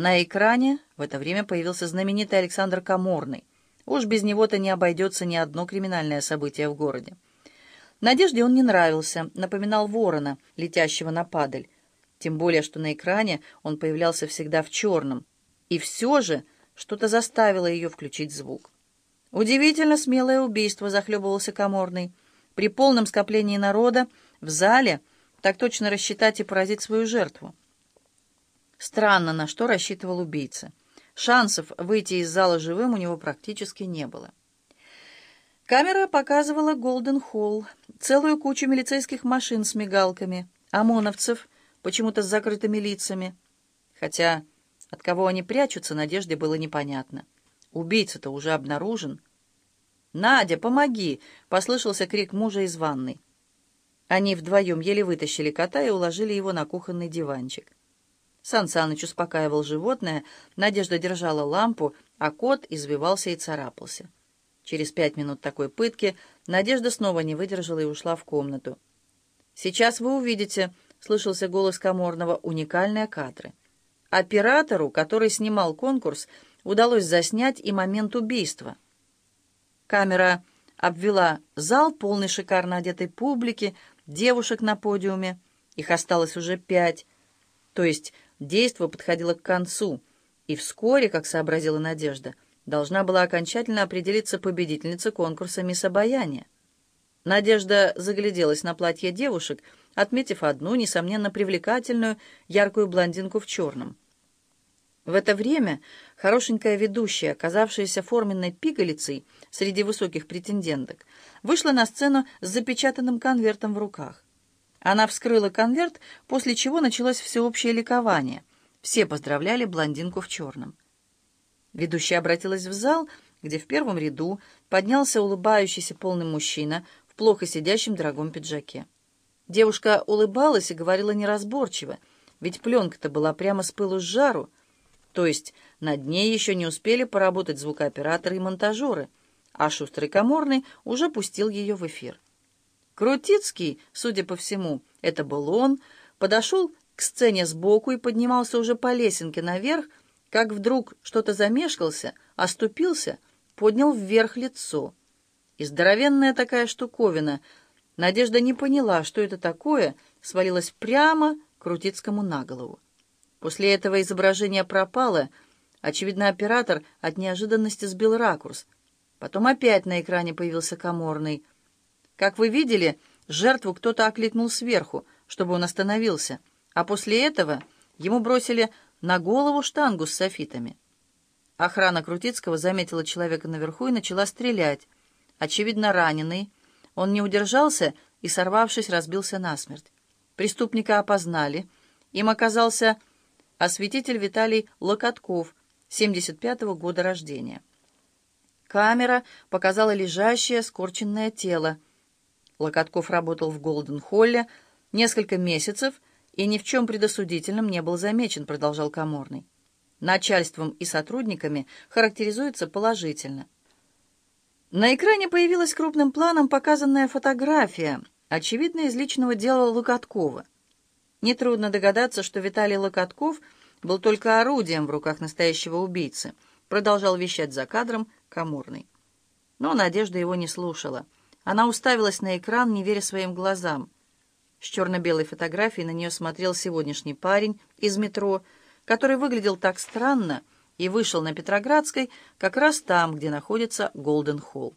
На экране в это время появился знаменитый Александр Каморный. Уж без него-то не обойдется ни одно криминальное событие в городе. Надежде он не нравился, напоминал ворона, летящего на падаль. Тем более, что на экране он появлялся всегда в черном. И все же что-то заставило ее включить звук. Удивительно смелое убийство, захлебывался Каморный. При полном скоплении народа в зале так точно рассчитать и поразить свою жертву. Странно, на что рассчитывал убийца. Шансов выйти из зала живым у него практически не было. Камера показывала Голден-Холл, целую кучу милицейских машин с мигалками, ОМОНовцев, почему-то с закрытыми лицами. Хотя от кого они прячутся, Надежде было непонятно. Убийца-то уже обнаружен. «Надя, помоги!» — послышался крик мужа из ванной. Они вдвоем еле вытащили кота и уложили его на кухонный диванчик. Сан Саныч успокаивал животное, Надежда держала лампу, а кот извивался и царапался. Через пять минут такой пытки Надежда снова не выдержала и ушла в комнату. «Сейчас вы увидите», — слышался голос Каморного, — «уникальные кадры». Оператору, который снимал конкурс, удалось заснять и момент убийства. Камера обвела зал, полный шикарно одетой публики, девушек на подиуме. Их осталось уже пять. То есть Действо подходило к концу, и вскоре, как сообразила Надежда, должна была окончательно определиться победительница конкурса «Мисс Обаяние». Надежда загляделась на платье девушек, отметив одну, несомненно, привлекательную, яркую блондинку в черном. В это время хорошенькая ведущая, оказавшаяся форменной пигалицей среди высоких претенденток, вышла на сцену с запечатанным конвертом в руках. Она вскрыла конверт, после чего началось всеобщее ликование. Все поздравляли блондинку в черном. Ведущая обратилась в зал, где в первом ряду поднялся улыбающийся полный мужчина в плохо сидящем дорогом пиджаке. Девушка улыбалась и говорила неразборчиво, ведь пленка-то была прямо с пылу с жару, то есть над ней еще не успели поработать звукооператоры и монтажеры, а шустрый коморный уже пустил ее в эфир. Крутицкий, судя по всему, это был он, подошел к сцене сбоку и поднимался уже по лесенке наверх, как вдруг что-то замешкался, оступился, поднял вверх лицо. И здоровенная такая штуковина. Надежда не поняла, что это такое, свалилась прямо Крутицкому на голову. После этого изображение пропало. Очевидно, оператор от неожиданности сбил ракурс. Потом опять на экране появился коморный — как вы видели, жертву кто-то окликнул сверху, чтобы он остановился, а после этого ему бросили на голову штангу с софитами. Охрана Крутицкого заметила человека наверху и начала стрелять. Очевидно, раненый. Он не удержался и, сорвавшись, разбился насмерть. Преступника опознали. Им оказался осветитель Виталий Локотков, 75-го года рождения. Камера показала лежащее, скорченное тело. Локотков работал в Голден-Холле несколько месяцев и ни в чем предосудительном не был замечен, продолжал Каморный. Начальством и сотрудниками характеризуется положительно. На экране появилась крупным планом показанная фотография, очевидно, из личного дела Локоткова. Нетрудно догадаться, что Виталий Локотков был только орудием в руках настоящего убийцы, продолжал вещать за кадром Каморный. Но Надежда его не слушала. Она уставилась на экран, не веря своим глазам. С черно-белой фотографией на нее смотрел сегодняшний парень из метро, который выглядел так странно и вышел на Петроградской как раз там, где находится Голден-Холл.